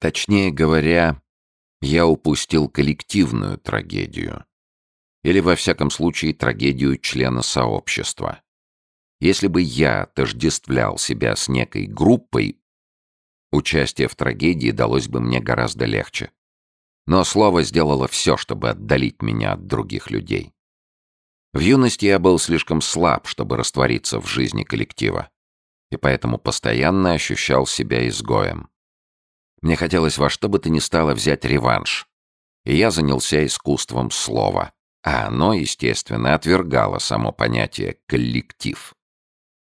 Точнее говоря, я упустил коллективную трагедию. Или, во всяком случае, трагедию члена сообщества. Если бы я отождествлял себя с некой группой, участие в трагедии далось бы мне гораздо легче. Но слово сделало все, чтобы отдалить меня от других людей. В юности я был слишком слаб, чтобы раствориться в жизни коллектива, и поэтому постоянно ощущал себя изгоем. Мне хотелось во что бы то ни стало взять реванш. И я занялся искусством слова. А оно, естественно, отвергало само понятие «коллектив».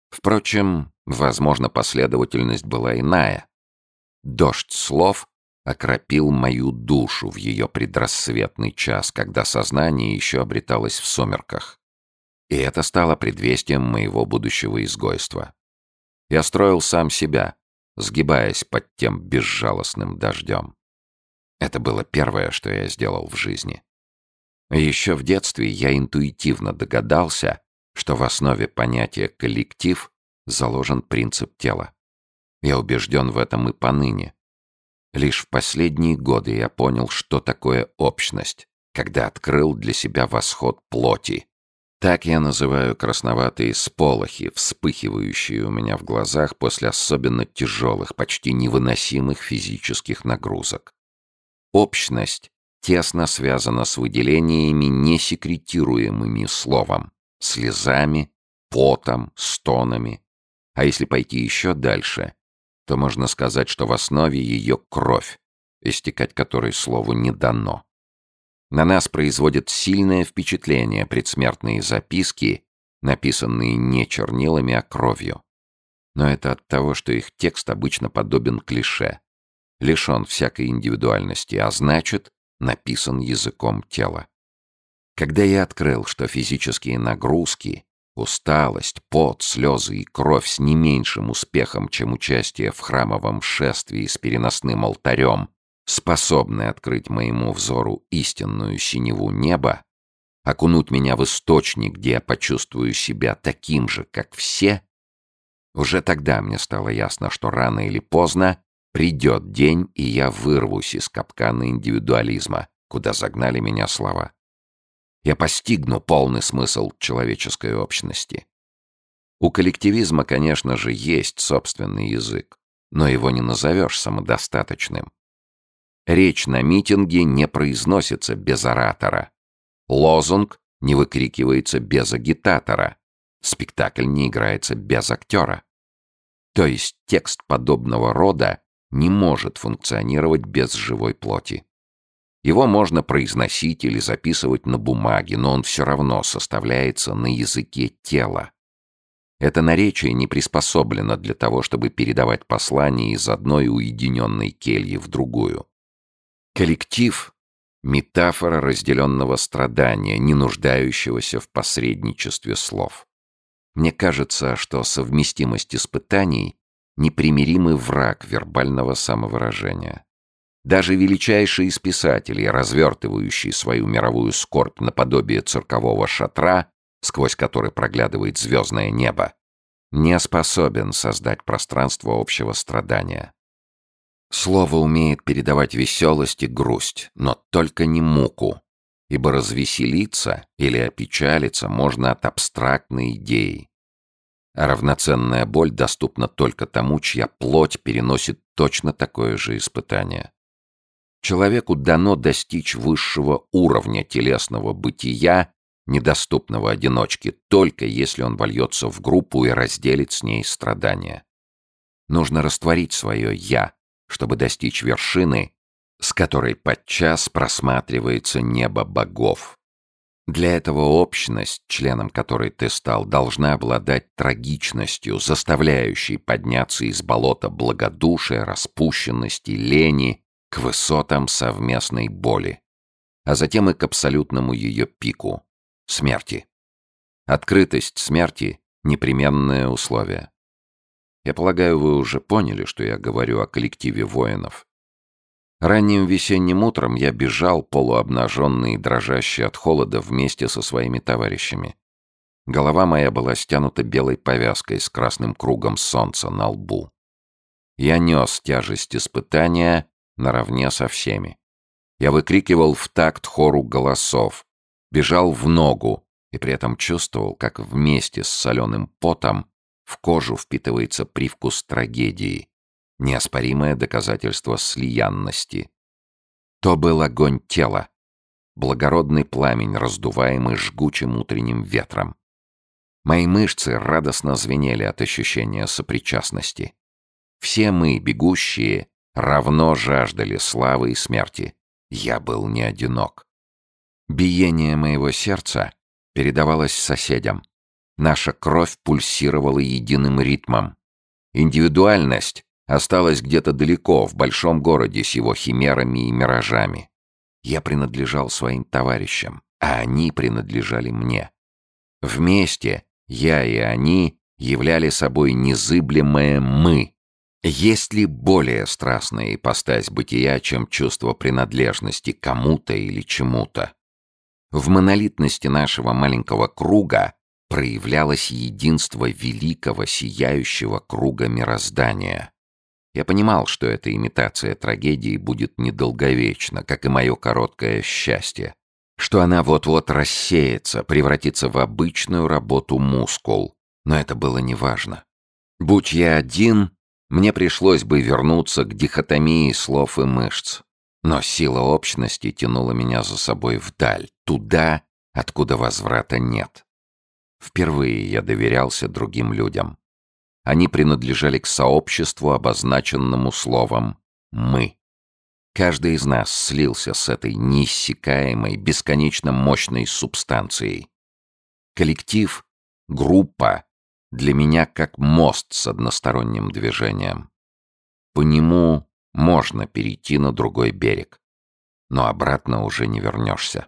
Впрочем, возможно, последовательность была иная. Дождь слов окропил мою душу в ее предрассветный час, когда сознание еще обреталось в сумерках. И это стало предвестием моего будущего изгойства. Я строил сам себя, сгибаясь под тем безжалостным дождем. Это было первое, что я сделал в жизни. Еще в детстве я интуитивно догадался, что в основе понятия «коллектив» заложен принцип тела. Я убежден в этом и поныне. Лишь в последние годы я понял, что такое общность, когда открыл для себя восход плоти, так я называю красноватые сполохи, вспыхивающие у меня в глазах после особенно тяжелых, почти невыносимых физических нагрузок. Общность тесно связана с выделениями, несекретируемыми словом, слезами, потом, стонами. А если пойти еще дальше, то можно сказать, что в основе ее кровь, истекать которой слову не дано. На нас производят сильное впечатление предсмертные записки, написанные не чернилами, а кровью. Но это от того, что их текст обычно подобен клише, лишен всякой индивидуальности, а значит, написан языком тела. Когда я открыл, что физические нагрузки, усталость, пот, слезы и кровь с не меньшим успехом, чем участие в храмовом шествии с переносным алтарем, способны открыть моему взору истинную синеву неба, окунуть меня в источник, где я почувствую себя таким же, как все, уже тогда мне стало ясно, что рано или поздно придет день, и я вырвусь из капкана индивидуализма, куда загнали меня слова. Я постигну полный смысл человеческой общности. У коллективизма, конечно же, есть собственный язык, но его не назовешь самодостаточным. Речь на митинге не произносится без оратора. Лозунг не выкрикивается без агитатора. Спектакль не играется без актера. То есть текст подобного рода не может функционировать без живой плоти. Его можно произносить или записывать на бумаге, но он все равно составляется на языке тела. Это наречие не приспособлено для того, чтобы передавать послание из одной уединенной кельи в другую. Коллектив — метафора разделенного страдания, не нуждающегося в посредничестве слов. Мне кажется, что совместимость испытаний — непримиримый враг вербального самовыражения. Даже величайший из писателей, развертывающий свою мировую скорбь наподобие циркового шатра, сквозь который проглядывает звездное небо, не способен создать пространство общего страдания. Слово умеет передавать веселость и грусть, но только не муку, ибо развеселиться или опечалиться можно от абстрактной идеи. А равноценная боль доступна только тому, чья плоть переносит точно такое же испытание. Человеку дано достичь высшего уровня телесного бытия, недоступного одиночке, только если он вольется в группу и разделит с ней страдания. Нужно растворить свое «я», чтобы достичь вершины, с которой подчас просматривается небо богов. Для этого общность, членом которой ты стал, должна обладать трагичностью, заставляющей подняться из болота благодушия, распущенности, лени к высотам совместной боли, а затем и к абсолютному ее пику — смерти. Открытость смерти — непременное условие. Я полагаю, вы уже поняли, что я говорю о коллективе воинов. Ранним весенним утром я бежал, полуобнаженный и дрожащий от холода, вместе со своими товарищами. Голова моя была стянута белой повязкой с красным кругом солнца на лбу. Я нес тяжесть испытания наравне со всеми. Я выкрикивал в такт хору голосов, бежал в ногу и при этом чувствовал, как вместе с соленым потом в кожу впитывается привкус трагедии, неоспоримое доказательство слиянности. То был огонь тела, благородный пламень, раздуваемый жгучим утренним ветром. Мои мышцы радостно звенели от ощущения сопричастности. Все мы, бегущие, равно жаждали славы и смерти. Я был не одинок. Биение моего сердца передавалось соседям. Наша кровь пульсировала единым ритмом. Индивидуальность осталась где-то далеко, в большом городе с его химерами и миражами. Я принадлежал своим товарищам, а они принадлежали мне. Вместе я и они являли собой незыблемое «мы». Есть ли более страстная ипостась бытия, чем чувство принадлежности кому-то или чему-то? В монолитности нашего маленького круга проявлялось единство великого сияющего круга мироздания. Я понимал, что эта имитация трагедии будет недолговечна, как и мое короткое счастье что она вот-вот рассеется, превратится в обычную работу мускул. Но это было неважно. Будь я один, мне пришлось бы вернуться к дихотомии слов и мышц. Но сила общности тянула меня за собой вдаль, туда, откуда возврата нет. Впервые я доверялся другим людям. Они принадлежали к сообществу, обозначенному словом «мы». Каждый из нас слился с этой неиссякаемой, бесконечно мощной субстанцией. Коллектив, группа для меня как мост с односторонним движением. По нему можно перейти на другой берег, но обратно уже не вернешься.